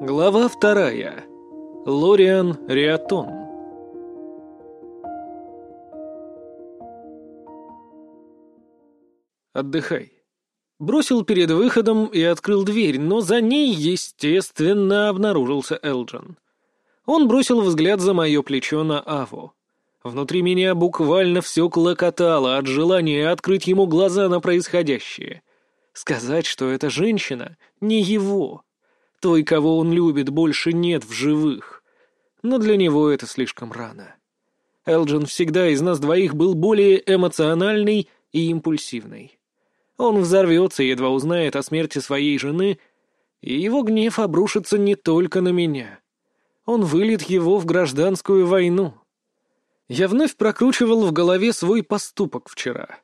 Глава вторая. Лориан Риатон. Отдыхай. Бросил перед выходом и открыл дверь, но за ней, естественно, обнаружился Элджин. Он бросил взгляд за мое плечо на Аву. Внутри меня буквально все клокотало от желания открыть ему глаза на происходящее. Сказать, что эта женщина не его. Той, кого он любит, больше нет в живых. Но для него это слишком рано. Элджин всегда из нас двоих был более эмоциональный и импульсивный. Он взорвется, едва узнает о смерти своей жены, и его гнев обрушится не только на меня. Он выльет его в гражданскую войну. Я вновь прокручивал в голове свой поступок вчера.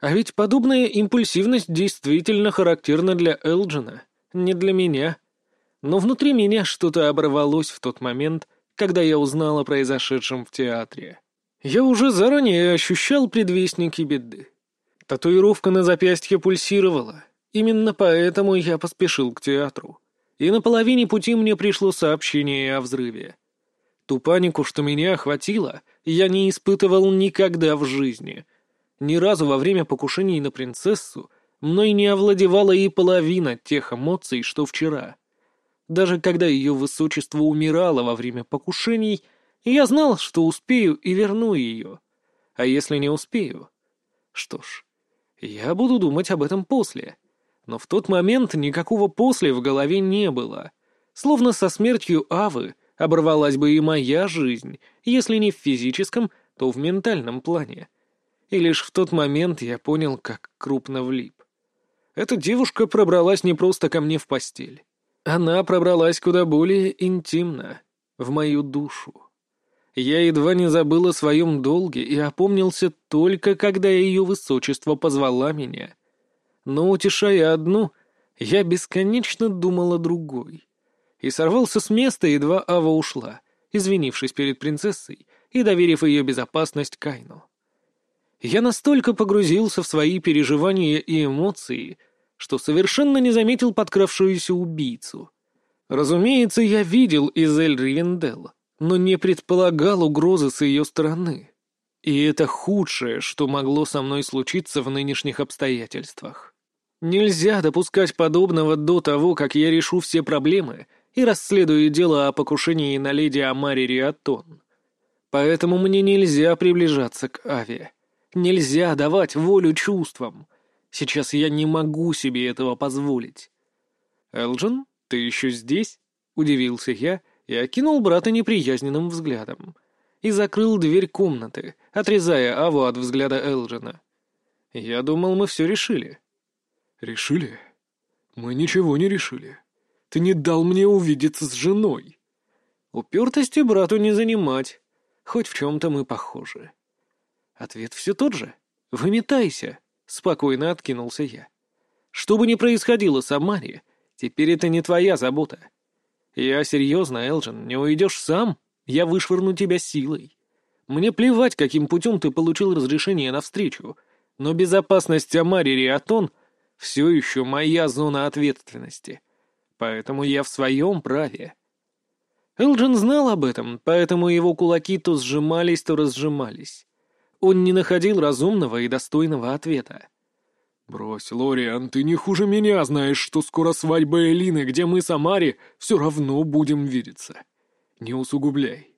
А ведь подобная импульсивность действительно характерна для Элджина, не для меня. Но внутри меня что-то оборвалось в тот момент, когда я узнал о произошедшем в театре. Я уже заранее ощущал предвестники беды. Татуировка на запястье пульсировала. Именно поэтому я поспешил к театру. И на половине пути мне пришло сообщение о взрыве. Ту панику, что меня охватило, я не испытывал никогда в жизни. Ни разу во время покушений на принцессу мной не овладевала и половина тех эмоций, что вчера. Даже когда ее высочество умирало во время покушений, я знал, что успею и верну ее. А если не успею? Что ж, я буду думать об этом после. Но в тот момент никакого «после» в голове не было. Словно со смертью Авы оборвалась бы и моя жизнь, если не в физическом, то в ментальном плане. И лишь в тот момент я понял, как крупно влип. Эта девушка пробралась не просто ко мне в постель. Она пробралась куда более интимно, в мою душу. Я едва не забыл о своем долге и опомнился только, когда ее высочество позвала меня. Но, утешая одну, я бесконечно думал о другой. И сорвался с места, едва Ава ушла, извинившись перед принцессой и доверив ее безопасность Кайну. Я настолько погрузился в свои переживания и эмоции, что совершенно не заметил подкравшуюся убийцу. Разумеется, я видел Изель Ривенделл, но не предполагал угрозы с ее стороны. И это худшее, что могло со мной случиться в нынешних обстоятельствах. Нельзя допускать подобного до того, как я решу все проблемы и расследую дело о покушении на леди Амари Риатон. Поэтому мне нельзя приближаться к Аве. Нельзя давать волю чувствам — Сейчас я не могу себе этого позволить. «Элджин, ты еще здесь?» — удивился я и окинул брата неприязненным взглядом. И закрыл дверь комнаты, отрезая Аву от взгляда Элджина. «Я думал, мы все решили». «Решили? Мы ничего не решили. Ты не дал мне увидеться с женой». «Упертости брату не занимать. Хоть в чем-то мы похожи». Ответ все тот же. «Выметайся». Спокойно откинулся я. Что бы ни происходило с Амари, теперь это не твоя забота. Я серьезно, Элджин, не уйдешь сам, я вышвырну тебя силой. Мне плевать, каким путем ты получил разрешение на встречу, но безопасность Амари Риатон все еще моя зона ответственности. Поэтому я в своем праве. Элджин знал об этом, поэтому его кулаки то сжимались, то разжимались. Он не находил разумного и достойного ответа. «Брось, Лориан, ты не хуже меня знаешь, что скоро свадьба Элины, где мы с Амари все равно будем видеться. Не усугубляй».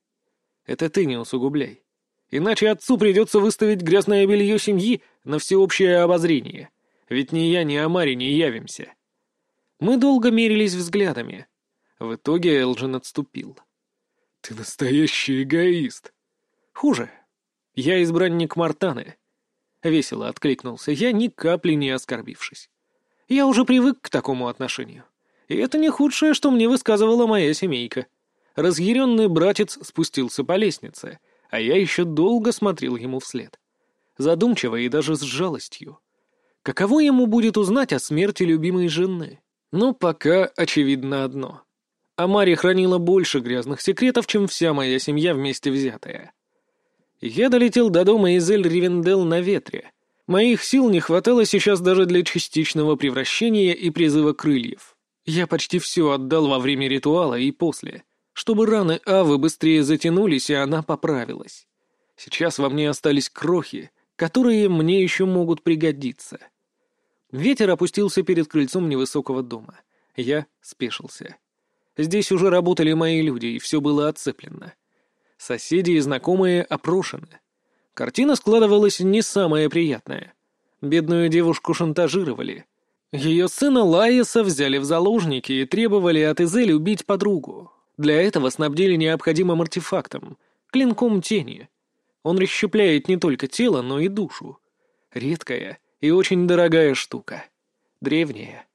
«Это ты не усугубляй. Иначе отцу придется выставить грязное белье семьи на всеобщее обозрение. Ведь ни я, ни Амари не явимся». Мы долго мерились взглядами. В итоге Элджин отступил. «Ты настоящий эгоист». «Хуже. Я избранник Мартаны. Весело откликнулся я, ни капли не оскорбившись. Я уже привык к такому отношению. И это не худшее, что мне высказывала моя семейка. Разъяренный братец спустился по лестнице, а я еще долго смотрел ему вслед. Задумчиво и даже с жалостью. Каково ему будет узнать о смерти любимой жены? Ну, пока очевидно одно. Амари хранила больше грязных секретов, чем вся моя семья вместе взятая. Я долетел до дома из Эль-Ривендел на ветре. Моих сил не хватало сейчас даже для частичного превращения и призыва крыльев. Я почти все отдал во время ритуала и после, чтобы раны Авы быстрее затянулись, и она поправилась. Сейчас во мне остались крохи, которые мне еще могут пригодиться. Ветер опустился перед крыльцом невысокого дома. Я спешился. Здесь уже работали мои люди, и все было отцеплено. Соседи и знакомые опрошены. Картина складывалась не самая приятная. Бедную девушку шантажировали. Ее сына Лаиса взяли в заложники и требовали от Изель убить подругу. Для этого снабдили необходимым артефактом — клинком тени. Он расщепляет не только тело, но и душу. Редкая и очень дорогая штука. Древняя.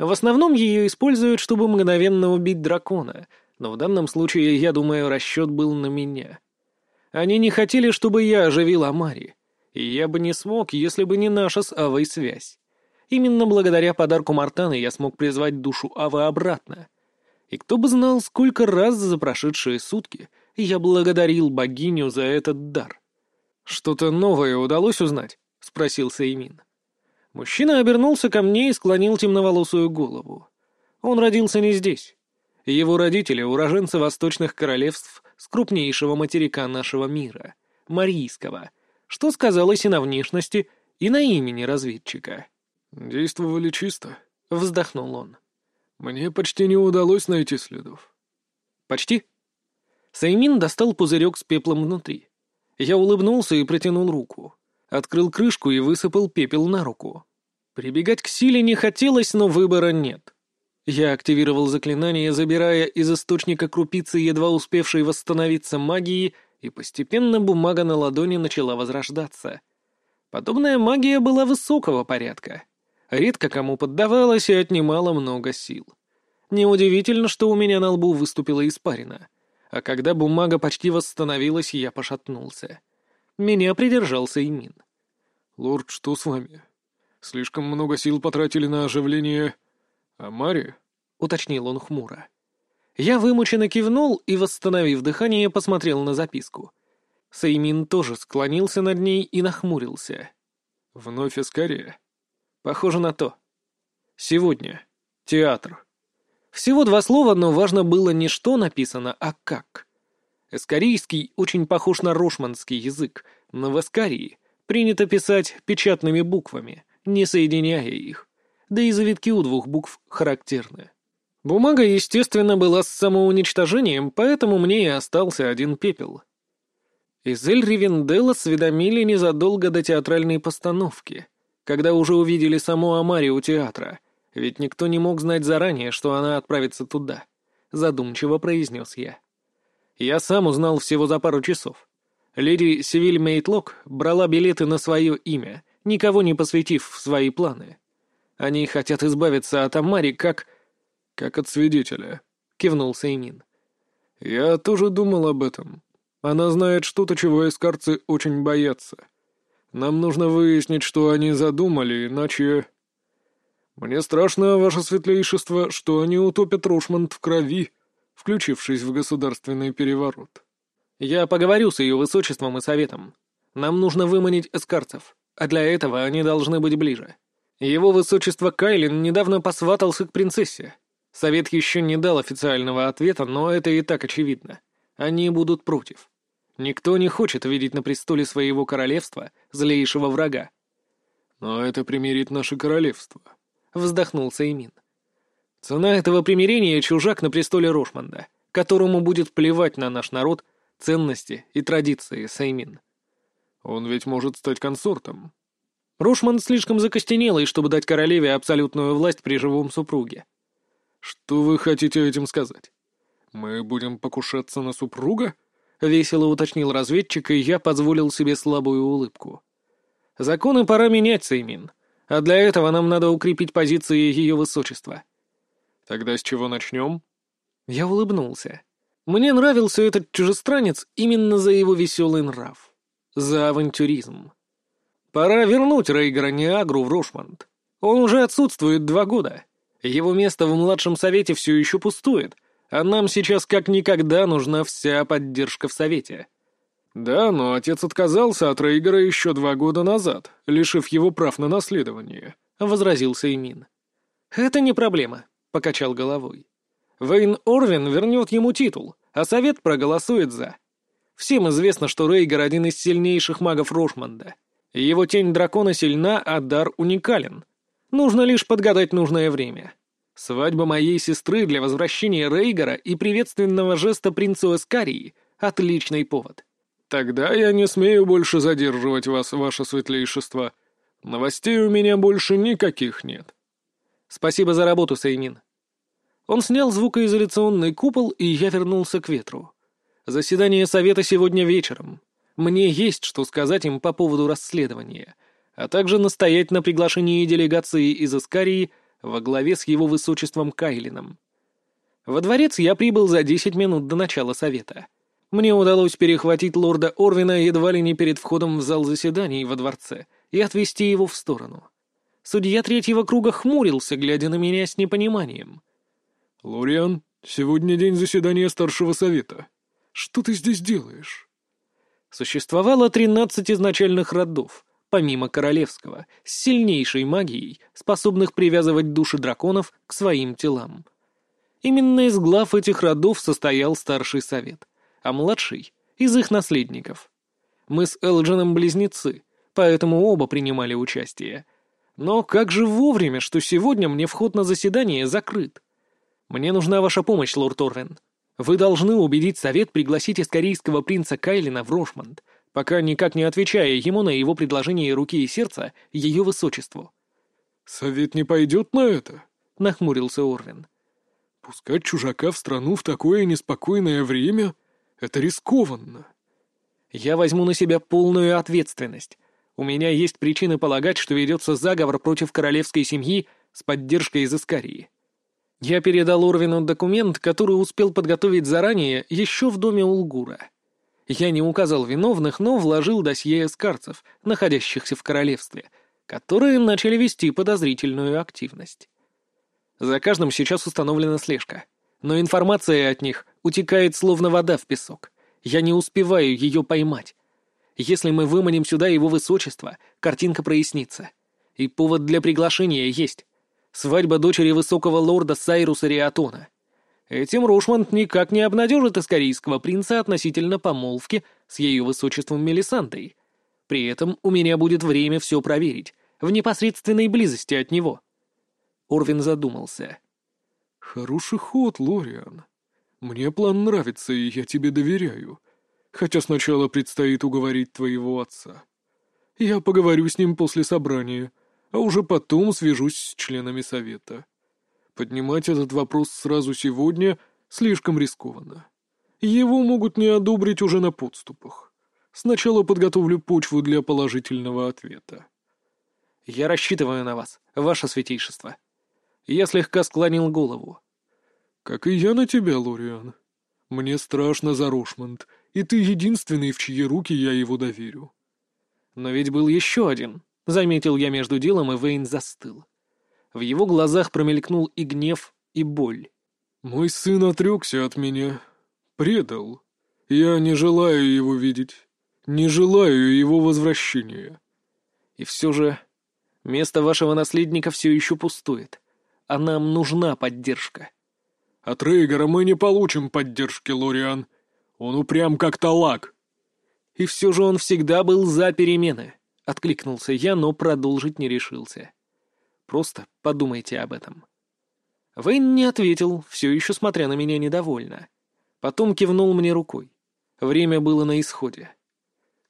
В основном ее используют, чтобы мгновенно убить дракона, но в данном случае, я думаю, расчет был на меня. Они не хотели, чтобы я оживил Амари, и я бы не смог, если бы не наша с Авой связь. Именно благодаря подарку Мартана я смог призвать душу Авы обратно. И кто бы знал, сколько раз за прошедшие сутки я благодарил богиню за этот дар. «Что-то новое удалось узнать?» — спросил Сеймин. Мужчина обернулся ко мне и склонил темноволосую голову. Он родился не здесь. Его родители — уроженцы восточных королевств с крупнейшего материка нашего мира, Марийского, что сказалось и на внешности, и на имени разведчика. «Действовали чисто», — вздохнул он. «Мне почти не удалось найти следов». «Почти?» Саймин достал пузырек с пеплом внутри. Я улыбнулся и протянул руку. Открыл крышку и высыпал пепел на руку. Прибегать к силе не хотелось, но выбора нет. Я активировал заклинание, забирая из источника крупицы, едва успевшей восстановиться магии, и постепенно бумага на ладони начала возрождаться. Подобная магия была высокого порядка. Редко кому поддавалась и отнимала много сил. Неудивительно, что у меня на лбу выступила испарина. А когда бумага почти восстановилась, я пошатнулся. Меня придержался Имин. «Лорд, что с вами?» Слишком много сил потратили на оживление... Амари?» — уточнил он хмуро. Я вымученно кивнул и, восстановив дыхание, посмотрел на записку. Сеймин тоже склонился над ней и нахмурился. «Вновь Эскария?» «Похоже на то. Сегодня. Театр». Всего два слова, но важно было не что написано, а как. Эскарийский очень похож на рошманский язык, но в Эскарии принято писать печатными буквами не соединяя их. Да и завитки у двух букв характерны. Бумага, естественно, была с самоуничтожением, поэтому мне и остался один пепел. Изель Ривенделла сведомили незадолго до театральной постановки, когда уже увидели саму Амари у театра, ведь никто не мог знать заранее, что она отправится туда, задумчиво произнес я. Я сам узнал всего за пару часов. Леди Севиль Мейтлок брала билеты на свое имя, никого не посвятив в свои планы. Они хотят избавиться от Амари как... как от свидетеля», — кивнул Сеймин. «Я тоже думал об этом. Она знает что-то, чего эскарцы очень боятся. Нам нужно выяснить, что они задумали, иначе...» «Мне страшно, ваше светлейшество, что они утопят Рошмонд в крови, включившись в государственный переворот». «Я поговорю с ее высочеством и советом. Нам нужно выманить эскарцев а для этого они должны быть ближе. Его высочество Кайлин недавно посватался к принцессе. Совет еще не дал официального ответа, но это и так очевидно. Они будут против. Никто не хочет видеть на престоле своего королевства злейшего врага. «Но это примирит наше королевство», — вздохнул Сеймин. «Цена этого примирения — чужак на престоле Рошманда, которому будет плевать на наш народ, ценности и традиции, Сеймин. Он ведь может стать консортом. Рушман слишком закостенелый, чтобы дать королеве абсолютную власть при живом супруге. Что вы хотите этим сказать? Мы будем покушаться на супруга? Весело уточнил разведчик, и я позволил себе слабую улыбку. Законы пора менять, Сеймин. А для этого нам надо укрепить позиции ее высочества. Тогда с чего начнем? Я улыбнулся. Мне нравился этот чужестранец именно за его веселый нрав за авантюризм. Пора вернуть Рейгара Ниагру в Рошмонд. Он уже отсутствует два года. Его место в младшем совете все еще пустует, а нам сейчас как никогда нужна вся поддержка в совете. Да, но отец отказался от Рейгара еще два года назад, лишив его прав на наследование, — возразил Сеймин. Это не проблема, — покачал головой. Вейн Орвин вернет ему титул, а совет проголосует за. Всем известно, что Рейгар один из сильнейших магов Рошманда. Его тень дракона сильна, а дар уникален. Нужно лишь подгадать нужное время. Свадьба моей сестры для возвращения Рейгара и приветственного жеста принцу Эскарии — отличный повод. Тогда я не смею больше задерживать вас, ваше светлейшество. Новостей у меня больше никаких нет. Спасибо за работу, Сеймин. Он снял звукоизоляционный купол, и я вернулся к ветру. Заседание совета сегодня вечером. Мне есть что сказать им по поводу расследования, а также настоять на приглашении делегации из Искарии во главе с его высочеством Кайлином. Во дворец я прибыл за десять минут до начала совета. Мне удалось перехватить лорда Орвина едва ли не перед входом в зал заседаний во дворце и отвести его в сторону. Судья третьего круга хмурился, глядя на меня с непониманием. «Лориан, сегодня день заседания старшего совета. Что ты здесь делаешь?» Существовало тринадцать изначальных родов, помимо королевского, с сильнейшей магией, способных привязывать души драконов к своим телам. Именно из глав этих родов состоял старший совет, а младший — из их наследников. Мы с Элджином близнецы, поэтому оба принимали участие. Но как же вовремя, что сегодня мне вход на заседание закрыт. Мне нужна ваша помощь, лорд Орвен. Вы должны убедить совет пригласить искорейского принца Кайлина в Рошмонд, пока никак не отвечая ему на его предложение руки и сердца ее высочеству. «Совет не пойдет на это?» — нахмурился Орвин. «Пускать чужака в страну в такое неспокойное время — это рискованно». «Я возьму на себя полную ответственность. У меня есть причины полагать, что ведется заговор против королевской семьи с поддержкой из Искарии. Я передал Орвину документ, который успел подготовить заранее еще в доме Улгура. Я не указал виновных, но вложил досье эскарцев, находящихся в королевстве, которые начали вести подозрительную активность. За каждым сейчас установлена слежка, но информация от них утекает словно вода в песок. Я не успеваю ее поймать. Если мы выманим сюда его высочество, картинка прояснится. И повод для приглашения есть. Свадьба дочери высокого лорда Сайруса Риатона. Этим Рошмонд никак не обнадежит искорийского принца относительно помолвки с ее высочеством Мелисантой. При этом у меня будет время все проверить, в непосредственной близости от него. Орвин задумался. «Хороший ход, Лориан. Мне план нравится, и я тебе доверяю. Хотя сначала предстоит уговорить твоего отца. Я поговорю с ним после собрания, а уже потом свяжусь с членами совета. Поднимать этот вопрос сразу сегодня слишком рискованно. Его могут не одобрить уже на подступах. Сначала подготовлю почву для положительного ответа. Я рассчитываю на вас, ваше святейшество. Я слегка склонил голову. Как и я на тебя, Лориан. Мне страшно за Рошмонд, и ты единственный, в чьи руки я его доверю. Но ведь был еще один. Заметил я между делом, и Вейн застыл. В его глазах промелькнул и гнев, и боль. «Мой сын отрекся от меня. Предал. Я не желаю его видеть. Не желаю его возвращения». «И все же место вашего наследника все еще пустует, а нам нужна поддержка». «От Рейгара мы не получим поддержки, Лориан. Он упрям как талак». «И все же он всегда был за перемены». Откликнулся я, но продолжить не решился. Просто подумайте об этом. Вейн не ответил, все еще смотря на меня недовольно. Потом кивнул мне рукой. Время было на исходе.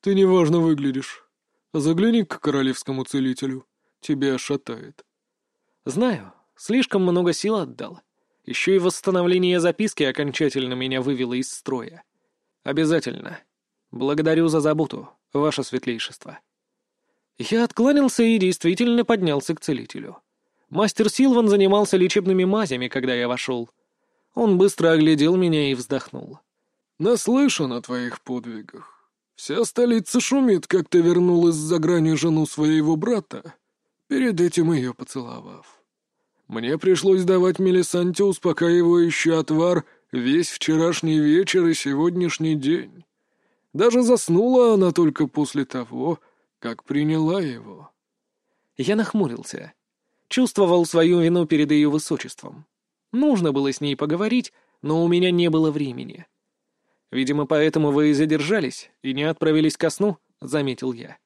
«Ты неважно выглядишь. Загляни к королевскому целителю. Тебя шатает». «Знаю. Слишком много сил отдал. Еще и восстановление записки окончательно меня вывело из строя. Обязательно. Благодарю за заботу, ваше светлейшество». Я откланялся и действительно поднялся к целителю. Мастер Силван занимался лечебными мазями, когда я вошел. Он быстро оглядел меня и вздохнул. «Наслышан о твоих подвигах. Вся столица шумит, как ты вернул из-за грани жену своего брата, перед этим ее поцеловав. Мне пришлось давать Мелисанте успокаивающий отвар весь вчерашний вечер и сегодняшний день. Даже заснула она только после того, как приняла его?» Я нахмурился. Чувствовал свою вину перед ее высочеством. Нужно было с ней поговорить, но у меня не было времени. «Видимо, поэтому вы и задержались, и не отправились ко сну», — заметил я.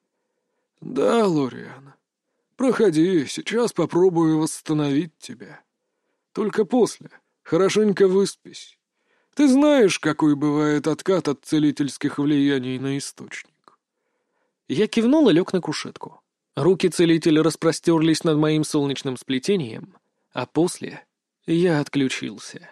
«Да, Лориан. Проходи, сейчас попробую восстановить тебя. Только после. Хорошенько выспись. Ты знаешь, какой бывает откат от целительских влияний на источник». Я кивнул и лег на кушетку. Руки целителя распростерлись над моим солнечным сплетением, а после я отключился.